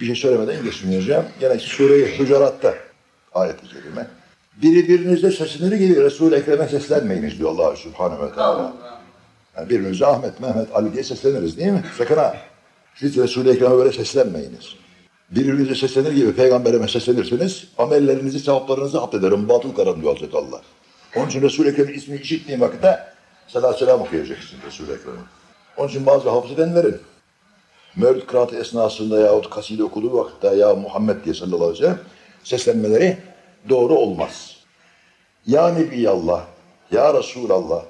Bir şey söylemeden geçmeyeceğim. Gene Sure-i Hucurat'ta ayet-i kerime. Biri birinize seslenir gibi Resul-i Ekrem'e seslenmeyiniz diyor Allah Subhanahu ve Teala. Yani birbirimize Ahmet, Mehmet, Ali diye sesleniriz değil mi? Sakın ha. Siz Resul-i Ekrem'e böyle seslenmeyiniz. Birbirinize seslenir gibi peygamberime seslenirseniz amellerinizi, sevaplarınızı haptederim. Batıl kararım diyor Hazreti Allah. Onun için Resul-i Ekrem'in ismini işittiğin vakitte selam selam okuyacaksın Resul-i Ekrem'e. Onun için bazı hafız edenlerin Mevlüt kıraatı esnasında yahut kaside okuduğu vakitte ya Muhammed diye sallallahu aleyhi ve sellem seslenmeleri doğru olmaz. Ya Nebiyallah, Ya Resulallah,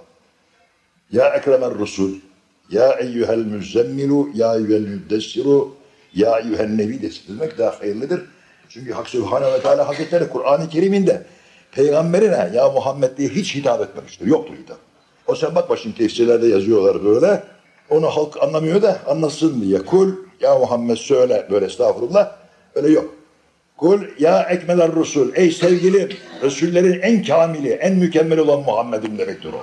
Ya Ekremen Resul, Ya Eyyühel Müzzemmilu, Ya Eyyühel Müddessiru, Ya Eyyühel Nebi demek daha hayırlıdır. Çünkü Hak Sübhanehu ve Teala Hazretleri Kur'an-ı Kerim'inde peygamberine Ya Muhammed diye hiç hitap etmemiştir. Yoktur hitap. O sen bak başın tefsirlerde yazıyorlar böyle. Onu halk anlamıyor da anlasın diye. Kul ya Muhammed söyle böyle estağfurullah. Öyle yok. Kul ya ekmeler Resul. Ey sevgili Resullerin en kamili, en mükemmel olan Muhammed'im demektir o.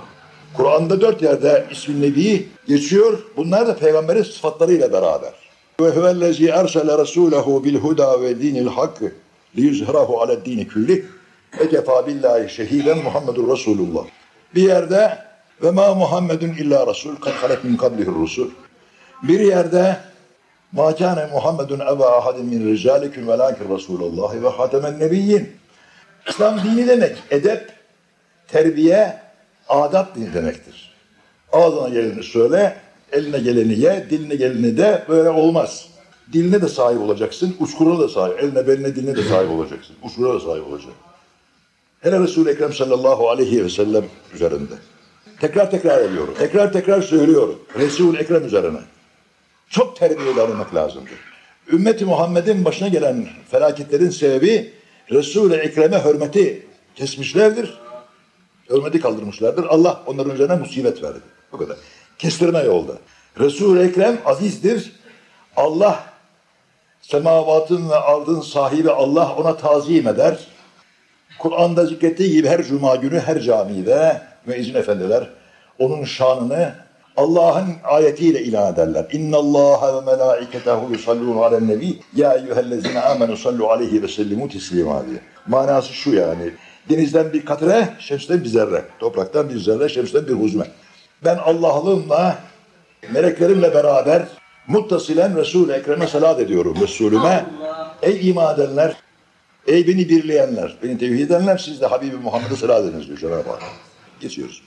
Kur'an'da dört yerde ismin Nebi geçiyor. Bunlar da peygamberin sıfatlarıyla beraber. Ve huvellezî ersele Resûlehu bil huda ve dinil hak liyuzhirahu ala dini külli. Ve kefâ billahi şehiden Muhammedur Resulullah. Bir yerde ve ma Muhammedun illa Resul kad halet min kablihi Rusul. Bir yerde ma kâne Muhammedun eba ahadin min ricalikum velâkin Resulullah ve hatemen nebiyyin. İslam dini demek edep, terbiye, adab dini demektir. Ağzına geleni söyle, eline geleni ye, diline geleni de böyle olmaz. Diline de sahip olacaksın, uçkuruna da sahip, eline beline diline de sahip olacaksın. Uçkuruna da sahip olacaksın. Hele Resul-i Ekrem sallallahu aleyhi ve sellem üzerinde. Tekrar tekrar ediyorum. Tekrar tekrar söylüyorum. Resul-i Ekrem üzerine. Çok terbiyeli alınmak lazımdır. Ümmeti Muhammed'in başına gelen felaketlerin sebebi Resul-i Ekrem'e hürmeti kesmişlerdir. Hürmeti kaldırmışlardır. Allah onların üzerine musibet verdi. Bu kadar. Kestirme yolda. Resul-i Ekrem azizdir. Allah semavatın ve ardın sahibi Allah ona tazim eder. Kur'an'da zikrettiği gibi her cuma günü her camide müezzin efendiler onun şanını Allah'ın ayetiyle ilan ederler. İnna Allah ve melaiketehu yusallun alen nebi ya eyyühellezine amenu sallu aleyhi ve sellimu teslima diye. Manası şu yani. Denizden bir katre, şemsten bir zerre. Topraktan bir zerre, şemsten bir huzme. Ben Allah'lığımla, meleklerimle beraber muttasilen Resul-i Ekrem'e salat ediyorum. Resulüme. Ey iman edenler, ey beni birleyenler, beni tevhid edenler siz de Habibi Muhammed'e salat ediniz diyor Cenab-ı Hak. Geçiyoruz.